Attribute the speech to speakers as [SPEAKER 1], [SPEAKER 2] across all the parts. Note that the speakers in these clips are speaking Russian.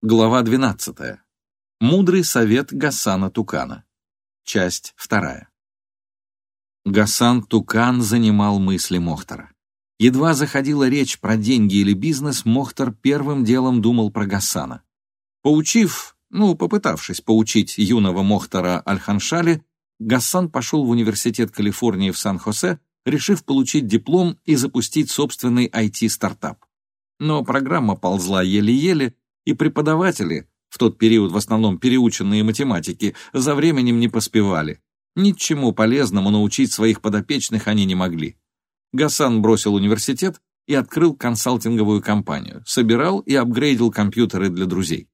[SPEAKER 1] Глава 12. Мудрый совет Гасана Тукана. Часть 2. Гасан Тукан занимал мысли Мохтара. Едва заходила речь про деньги или бизнес, Мохтар первым делом думал про Гасана. Поучив, ну, попытавшись поучить юного Мохтара Аль-Ханшали, Гасан пошел в Университет Калифорнии в Сан-Хосе, решив получить диплом и запустить собственный IT-стартап. Но программа ползла еле-еле, и преподаватели, в тот период в основном переученные математики, за временем не поспевали. Ничему полезному научить своих подопечных они не могли. Гасан бросил университет и открыл консалтинговую компанию, собирал и апгрейдил компьютеры для друзей.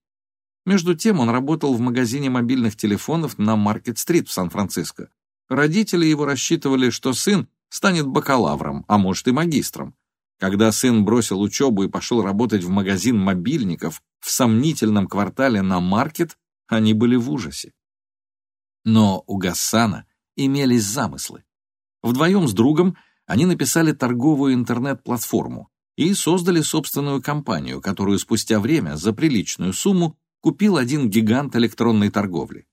[SPEAKER 1] Между тем он работал в магазине мобильных телефонов на Маркет-стрит в Сан-Франциско. Родители его рассчитывали, что сын станет бакалавром, а может и магистром. Когда сын бросил учебу и пошел работать в магазин мобильников в сомнительном квартале на маркет, они были в ужасе. Но у Гассана имелись замыслы. Вдвоем с другом они написали торговую интернет-платформу и создали собственную компанию, которую спустя время за приличную сумму купил один гигант электронной торговли.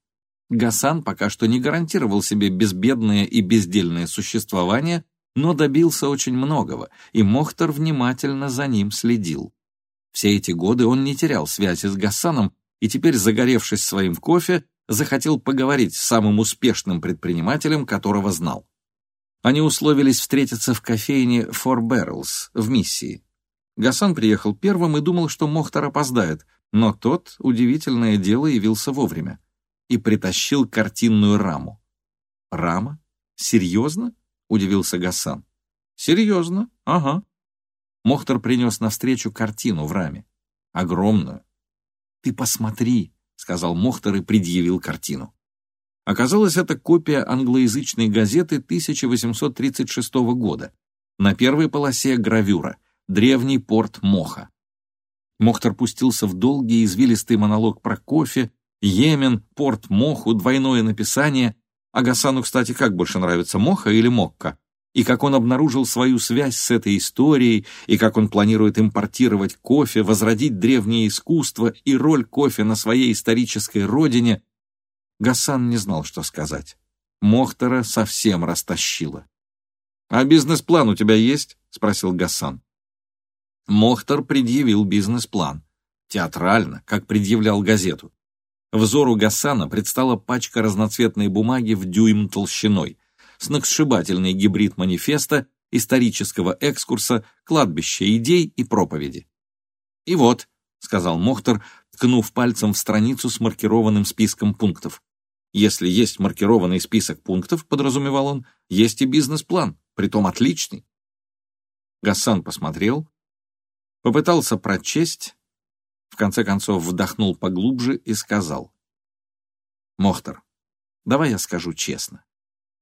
[SPEAKER 1] Гасан пока что не гарантировал себе безбедное и бездельное существование, но добился очень многого, и Мохтар внимательно за ним следил. Все эти годы он не терял связи с Гасаном и теперь, загоревшись своим кофе, захотел поговорить с самым успешным предпринимателем, которого знал. Они условились встретиться в кофейне Four Barrels в миссии. Гасан приехал первым и думал, что Мохтар опоздает, но тот, удивительное дело, явился вовремя и притащил картинную раму. Рама? Серьезно? Удивился Гасан. «Серьезно? Ага». Мохтар принес навстречу картину в раме. Огромную. «Ты посмотри», — сказал Мохтар и предъявил картину. Оказалось, это копия англоязычной газеты 1836 года. На первой полосе гравюра «Древний порт Моха». Мохтар пустился в долгий извилистый монолог про кофе, Йемен, порт Моху, двойное написание, а Гасану, кстати, как больше нравится, Моха или Мокка? И как он обнаружил свою связь с этой историей, и как он планирует импортировать кофе, возродить древнее искусство и роль кофе на своей исторической родине, Гасан не знал, что сказать. Мохтара совсем растащило. «А бизнес-план у тебя есть?» — спросил Гасан. Мохтар предъявил бизнес-план. Театрально, как предъявлял газету. Взору Гасана предстала пачка разноцветной бумаги в дюйм толщиной, сногсшибательный гибрид манифеста, исторического экскурса, кладбища идей и проповеди. «И вот», — сказал Мохтар, ткнув пальцем в страницу с маркированным списком пунктов. «Если есть маркированный список пунктов, — подразумевал он, — есть и бизнес-план, притом отличный». Гасан посмотрел, попытался прочесть, в конце концов вдохнул поглубже и сказал. «Мохтар, давай я скажу честно.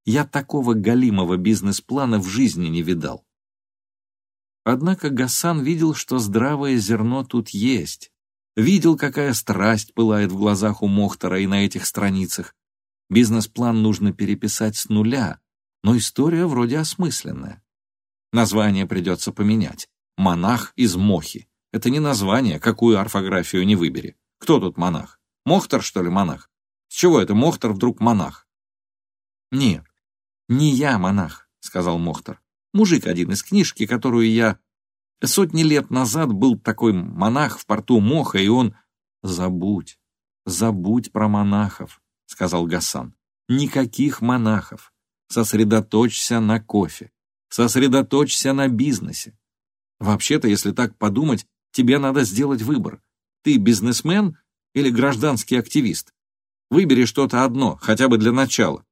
[SPEAKER 1] Я такого галимого бизнес-плана в жизни не видал». Однако Гасан видел, что здравое зерно тут есть. Видел, какая страсть пылает в глазах у Мохтара и на этих страницах. Бизнес-план нужно переписать с нуля, но история вроде осмысленная. Название придется поменять. «Монах из Мохи». Это не название, какую орфографию не выбери. Кто тут монах? Мохтар, что ли, монах? С чего это Мохтар вдруг монах? Нет, не я монах, сказал Мохтар. Мужик один из книжки, которую я... Сотни лет назад был такой монах в порту Моха, и он... Забудь, забудь про монахов, сказал Гасан. Никаких монахов. Сосредоточься на кофе. Сосредоточься на бизнесе. Вообще-то, если так подумать, тебе надо сделать выбор. Ты бизнесмен или гражданский активист? Выбери что-то одно, хотя бы для начала.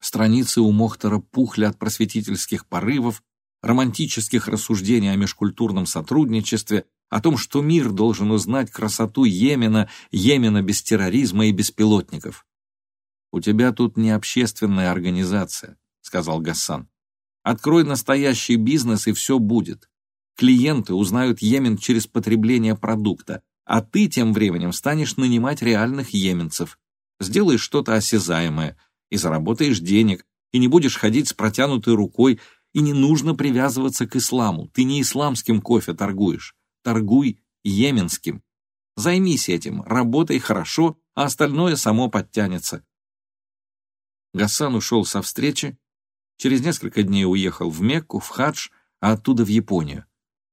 [SPEAKER 1] Страницы у Мохтера пухли от просветительских порывов, романтических рассуждений о межкультурном сотрудничестве, о том, что мир должен узнать красоту Йемена, Йемена без терроризма и беспилотников. «У тебя тут не общественная организация», — сказал Гассан. «Открой настоящий бизнес, и все будет. Клиенты узнают Йемен через потребление продукта, а ты тем временем станешь нанимать реальных йеменцев. Сделаешь что-то осязаемое и заработаешь денег, и не будешь ходить с протянутой рукой, и не нужно привязываться к исламу. Ты не исламским кофе торгуешь, торгуй йеменским. Займись этим, работай хорошо, а остальное само подтянется. Гасан ушел со встречи, через несколько дней уехал в Мекку, в Хадж, а оттуда в Японию.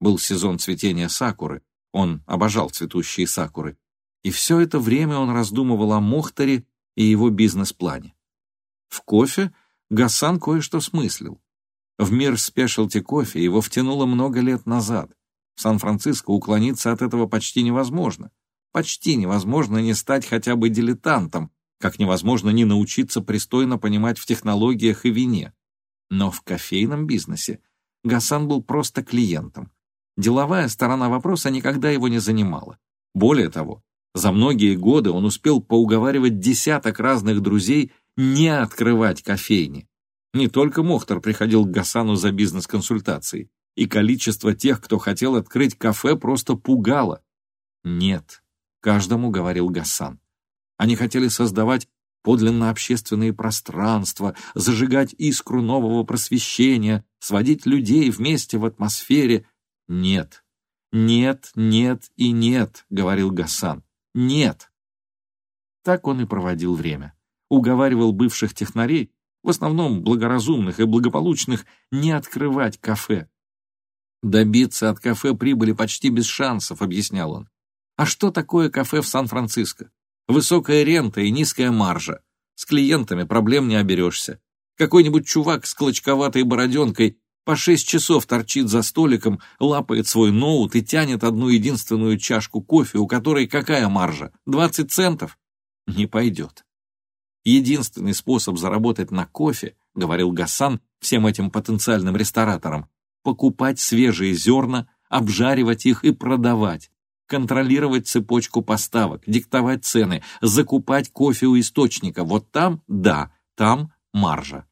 [SPEAKER 1] Был сезон цветения сакуры, он обожал цветущие сакуры. И все это время он раздумывал о Мохтаре и его бизнес-плане. В кофе Гасан кое-что смыслил. В мир спешилти кофе его втянуло много лет назад. В Сан-Франциско уклониться от этого почти невозможно. Почти невозможно не стать хотя бы дилетантом, как невозможно не научиться пристойно понимать в технологиях и вине. Но в кофейном бизнесе Гасан был просто клиентом. Деловая сторона вопроса никогда его не занимала. Более того, за многие годы он успел поуговаривать десяток разных друзей не открывать кофейни. Не только Мохтар приходил к Гасану за бизнес-консультацией, и количество тех, кто хотел открыть кафе, просто пугало. «Нет», — каждому говорил Гасан. Они хотели создавать подлинно общественные пространства, зажигать искру нового просвещения, сводить людей вместе в атмосфере. «Нет, нет, нет и нет», — говорил Гасан. «Нет». Так он и проводил время. Уговаривал бывших технарей в основном благоразумных и благополучных, не открывать кафе. Добиться от кафе прибыли почти без шансов, объяснял он. А что такое кафе в Сан-Франциско? Высокая рента и низкая маржа. С клиентами проблем не оберешься. Какой-нибудь чувак с клочковатой бороденкой по шесть часов торчит за столиком, лапает свой ноут и тянет одну единственную чашку кофе, у которой какая маржа? Двадцать центов? Не пойдет. Единственный способ заработать на кофе, говорил Гасан всем этим потенциальным рестораторам, покупать свежие зерна, обжаривать их и продавать, контролировать цепочку поставок, диктовать цены, закупать кофе у источника. Вот там, да, там маржа.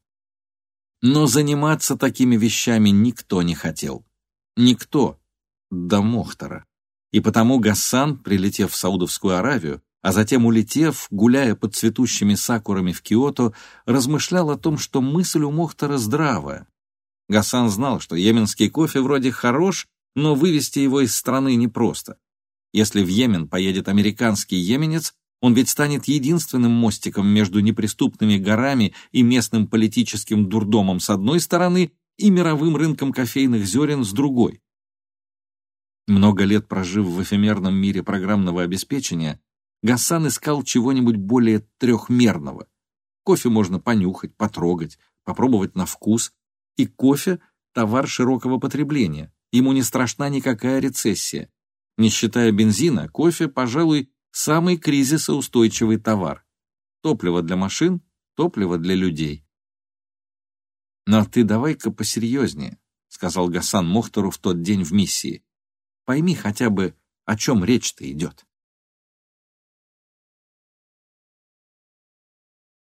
[SPEAKER 1] Но заниматься такими вещами никто не хотел. Никто до Мохтара. И потому Гассан, прилетев в Саудовскую Аравию, а затем, улетев, гуляя под цветущими сакурами в Киото, размышлял о том, что мысль у Мохтара здравая. Гасан знал, что йеменский кофе вроде хорош, но вывести его из страны непросто. Если в Йемен поедет американский йеменец, он ведь станет единственным мостиком между неприступными горами и местным политическим дурдомом с одной стороны и мировым рынком кофейных зерен с другой. Много лет прожив в эфемерном мире программного обеспечения, Гасан искал чего-нибудь более трехмерного. Кофе можно понюхать, потрогать, попробовать на вкус. И кофе – товар широкого потребления. Ему не страшна никакая рецессия. Не считая бензина, кофе, пожалуй, самый кризисоустойчивый товар. Топливо для машин, топливо для людей. «Но ты давай-ка посерьезнее», — сказал Гасан Мохтору в тот день в миссии. «Пойми хотя бы, о чем речь-то идет».